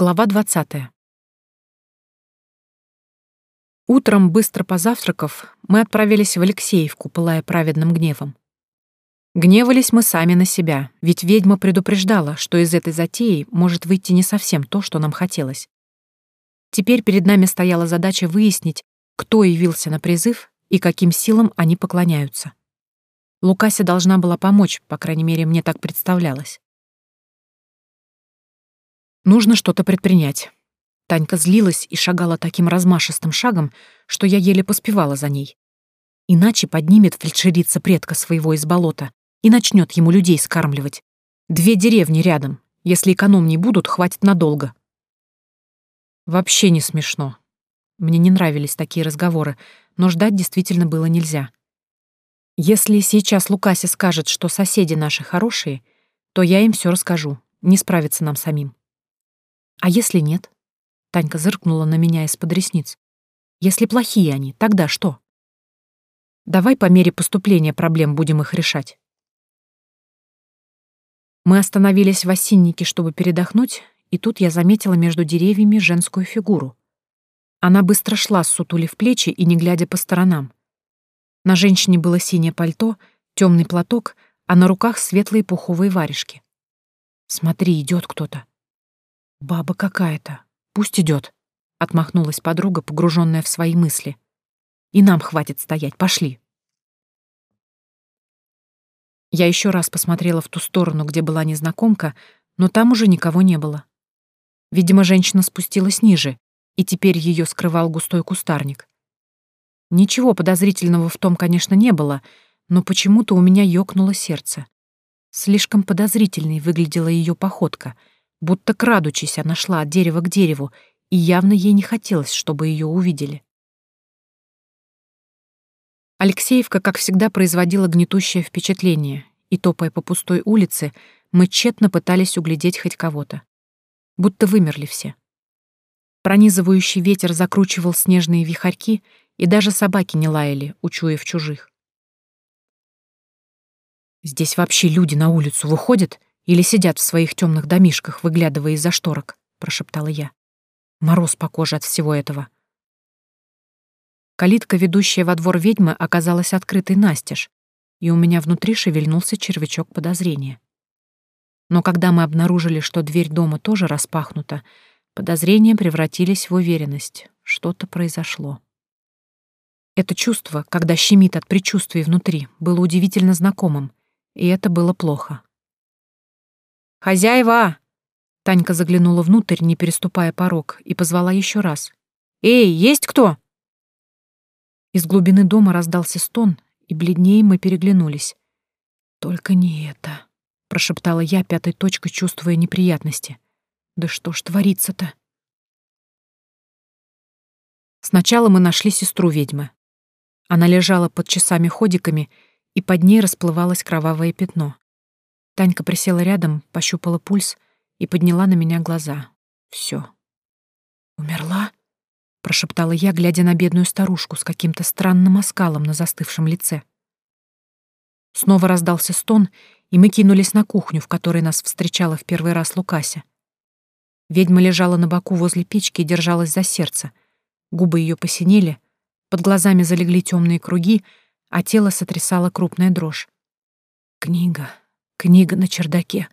Глава 20. Утром, быстро позавтракав, мы отправились в Алексеевку, пылая праведным гневом. Гневались мы сами на себя, ведь ведьма предупреждала, что из этой затеи может выйти не совсем то, что нам хотелось. Теперь перед нами стояла задача выяснить, кто явился на призыв и каким силам они поклоняются. Лукася должна была помочь, по крайней мере, мне так представлялось. Нужно что-то предпринять. Танька злилась и шагала таким размашистым шагом, что я еле поспевала за ней. Иначе поднимет фельдшерица предка своего из болота и начнет ему людей скармливать. Две деревни рядом. Если экономней будут, хватит надолго. Вообще не смешно. Мне не нравились такие разговоры, но ждать действительно было нельзя. Если сейчас Лукася скажет, что соседи наши хорошие, то я им все расскажу. Не справиться нам самим. А если нет? Танька зыркнула на меня из-под ресниц. Если плохие они, тогда что? Давай по мере поступления проблем будем их решать. Мы остановились в осиннике, чтобы передохнуть, и тут я заметила между деревьями женскую фигуру. Она быстро шла, сутулив плечи и не глядя по сторонам. На женщине было синее пальто, темный платок, а на руках светлые пуховые варежки. «Смотри, идет кто-то», «Баба какая-то. Пусть идет», — отмахнулась подруга, погруженная в свои мысли. «И нам хватит стоять. Пошли». Я еще раз посмотрела в ту сторону, где была незнакомка, но там уже никого не было. Видимо, женщина спустилась ниже, и теперь ее скрывал густой кустарник. Ничего подозрительного в том, конечно, не было, но почему-то у меня ёкнуло сердце. Слишком подозрительной выглядела ее походка — Будто крадучись, она шла от дерева к дереву, и явно ей не хотелось, чтобы ее увидели. Алексеевка, как всегда, производила гнетущее впечатление, и, топая по пустой улице, мы тщетно пытались углядеть хоть кого-то. Будто вымерли все. Пронизывающий ветер закручивал снежные вихарьки, и даже собаки не лаяли, учуяв чужих. «Здесь вообще люди на улицу выходят или сидят в своих темных домишках, выглядывая из-за шторок», — прошептала я. Мороз по коже от всего этого. Калитка, ведущая во двор ведьмы, оказалась открытой настежь, и у меня внутри шевельнулся червячок подозрения. Но когда мы обнаружили, что дверь дома тоже распахнута, подозрения превратились в уверенность. Что-то произошло. Это чувство, когда щемит от предчувствий внутри, было удивительно знакомым, и это было плохо. «Хозяева!» Танька заглянула внутрь, не переступая порог, и позвала еще раз. «Эй, есть кто?» Из глубины дома раздался стон, и бледнее мы переглянулись. «Только не это», — прошептала я пятой точкой, чувствуя неприятности. «Да что ж творится-то?» Сначала мы нашли сестру ведьмы. Она лежала под часами-ходиками, и под ней расплывалось кровавое пятно. Танька присела рядом, пощупала пульс и подняла на меня глаза. Все. «Умерла?» — прошептала я, глядя на бедную старушку с каким-то странным оскалом на застывшем лице. Снова раздался стон, и мы кинулись на кухню, в которой нас встречала в первый раз Лукася. Ведьма лежала на боку возле печки и держалась за сердце. Губы ее посинели, под глазами залегли темные круги, а тело сотрясала крупная дрожь. «Книга», «Книга на чердаке,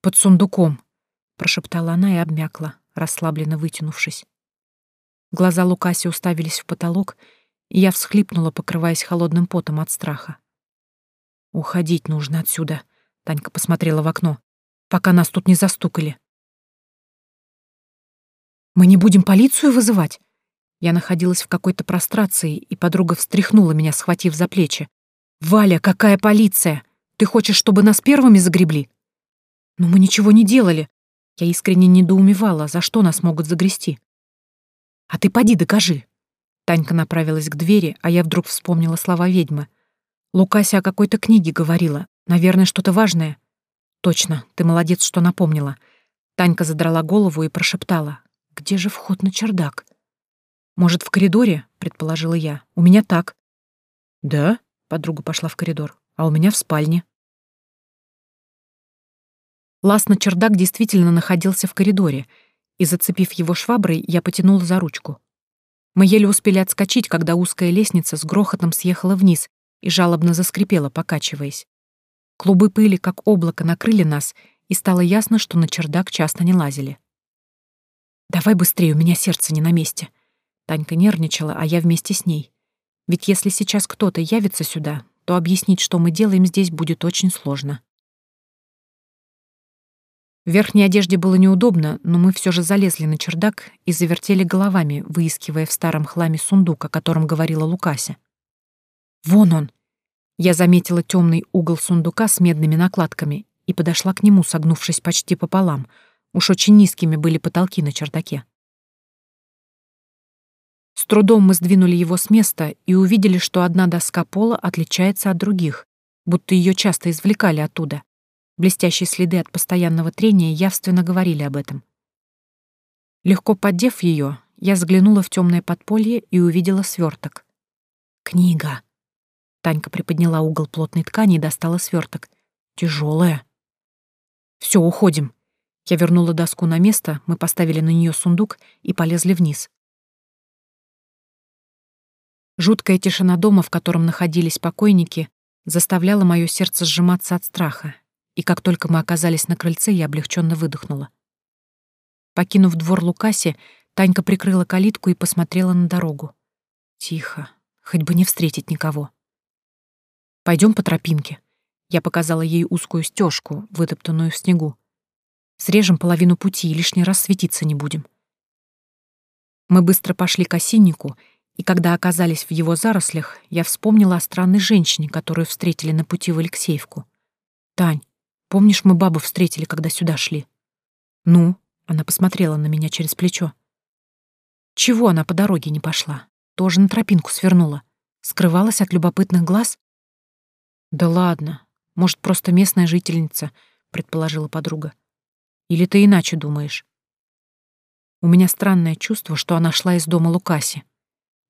под сундуком», — прошептала она и обмякла, расслабленно вытянувшись. Глаза Лукаси уставились в потолок, и я всхлипнула, покрываясь холодным потом от страха. «Уходить нужно отсюда», — Танька посмотрела в окно, «пока нас тут не застукали». «Мы не будем полицию вызывать?» Я находилась в какой-то прострации, и подруга встряхнула меня, схватив за плечи. «Валя, какая полиция? Ты хочешь, чтобы нас первыми загребли? Но мы ничего не делали. Я искренне недоумевала, за что нас могут загрести. А ты поди докажи. Танька направилась к двери, а я вдруг вспомнила слова ведьмы. Лукася о какой-то книге говорила. Наверное, что-то важное. Точно, ты молодец, что напомнила. Танька задрала голову и прошептала. Где же вход на чердак? Может, в коридоре? Предположила я. У меня так. Да? Подруга пошла в коридор. А у меня в спальне. Лаз на чердак действительно находился в коридоре, и, зацепив его шваброй, я потянула за ручку. Мы еле успели отскочить, когда узкая лестница с грохотом съехала вниз и жалобно заскрипела, покачиваясь. Клубы пыли, как облако, накрыли нас, и стало ясно, что на чердак часто не лазили. «Давай быстрее, у меня сердце не на месте». Танька нервничала, а я вместе с ней. Ведь если сейчас кто-то явится сюда, то объяснить, что мы делаем здесь, будет очень сложно. В верхней одежде было неудобно, но мы все же залезли на чердак и завертели головами, выискивая в старом хламе сундук, о котором говорила Лукася. «Вон он!» Я заметила темный угол сундука с медными накладками и подошла к нему, согнувшись почти пополам. Уж очень низкими были потолки на чердаке. С трудом мы сдвинули его с места и увидели, что одна доска пола отличается от других, будто ее часто извлекали оттуда. Блестящие следы от постоянного трения явственно говорили об этом. Легко поддев ее, я заглянула в темное подполье и увидела сверток. «Книга!» Танька приподняла угол плотной ткани и достала сверток. Тяжелая. Все, уходим. Я вернула доску на место, мы поставили на нее сундук и полезли вниз. Жуткая тишина дома, в котором находились покойники, заставляла мое сердце сжиматься от страха, и как только мы оказались на крыльце, я облегченно выдохнула. Покинув двор Лукаси, Танька прикрыла калитку и посмотрела на дорогу. Тихо, хоть бы не встретить никого. Пойдем по тропинке. Я показала ей узкую стежку, вытоптанную в снегу. Срежем половину пути и лишний раз светиться не будем. Мы быстро пошли к осиннику, и когда оказались в его зарослях, я вспомнила о странной женщине, которую встретили на пути в Алексеевку. «Тань, Помнишь, мы бабу встретили, когда сюда шли? Ну, она посмотрела на меня через плечо. Чего она по дороге не пошла? Тоже на тропинку свернула. Скрывалась от любопытных глаз? Да ладно. Может, просто местная жительница, предположила подруга. Или ты иначе думаешь? У меня странное чувство, что она шла из дома Лукаси.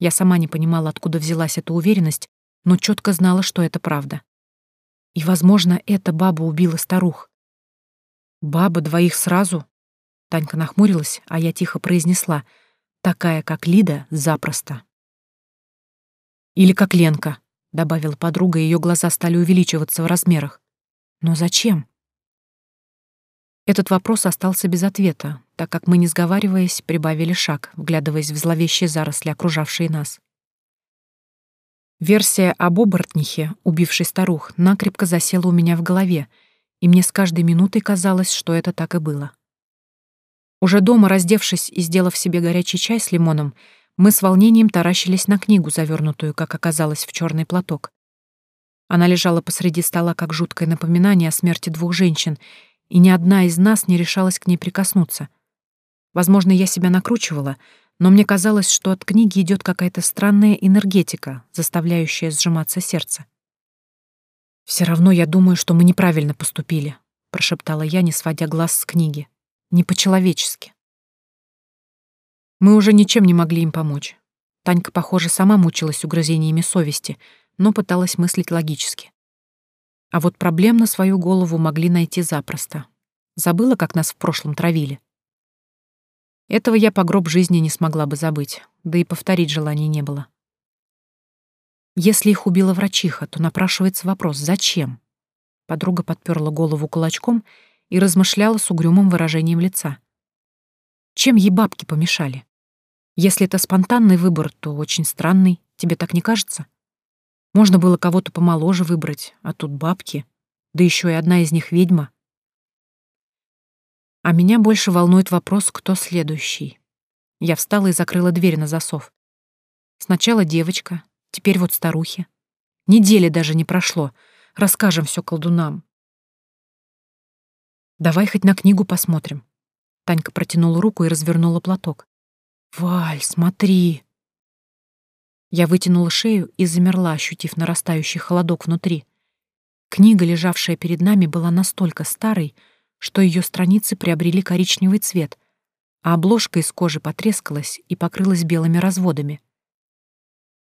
Я сама не понимала, откуда взялась эта уверенность, но четко знала, что это правда. И, возможно, эта баба убила старух. Баба двоих сразу? Танька нахмурилась, а я тихо произнесла. Такая, как Лида, запросто. Или как Ленка, добавила подруга, и ее глаза стали увеличиваться в размерах. Но зачем? Этот вопрос остался без ответа, так как мы, не сговариваясь, прибавили шаг, вглядываясь в зловещие заросли, окружавшие нас. Версия об оборотнихе, убившей старух, накрепко засела у меня в голове, и мне с каждой минутой казалось, что это так и было. Уже дома, раздевшись и сделав себе горячий чай с лимоном, мы с волнением таращились на книгу, завернутую, как оказалось, в черный платок. Она лежала посреди стола, как жуткое напоминание о смерти двух женщин, и ни одна из нас не решалась к ней прикоснуться. Возможно, я себя накручивала — но мне казалось, что от книги идет какая-то странная энергетика, заставляющая сжиматься сердце. Все равно я думаю, что мы неправильно поступили, прошептала я, не сводя глаз с книги. Не по-человечески. Мы уже ничем не могли им помочь. Танька, похоже, сама мучилась угрызениями совести, но пыталась мыслить логически. А вот проблем на свою голову могли найти запросто. Забыла, как нас в прошлом травили. Этого я по гроб жизни не смогла бы забыть, да и повторить желания не было. Если их убила врачиха, то напрашивается вопрос «Зачем?». Подруга подперла голову кулачком и размышляла с угрюмым выражением лица. Чем ей бабки помешали? Если это спонтанный выбор, то очень странный, тебе так не кажется? Можно было кого-то помоложе выбрать, а тут бабки, да еще и одна из них ведьма. А меня больше волнует вопрос, кто следующий. Я встала и закрыла дверь на засов. Сначала девочка, теперь вот старухи. Недели даже не прошло. Расскажем все колдунам. Давай хоть на книгу посмотрим. Танька протянула руку и развернула платок. Валь, смотри. Я вытянула шею и замерла, ощутив нарастающий холодок внутри. Книга, лежавшая перед нами, была настолько старой, что ее страницы приобрели коричневый цвет, а обложка из кожи потрескалась и покрылась белыми разводами.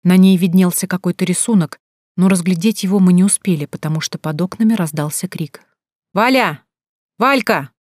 На ней виднелся какой-то рисунок, но разглядеть его мы не успели, потому что под окнами раздался крик. «Валя! Валька!»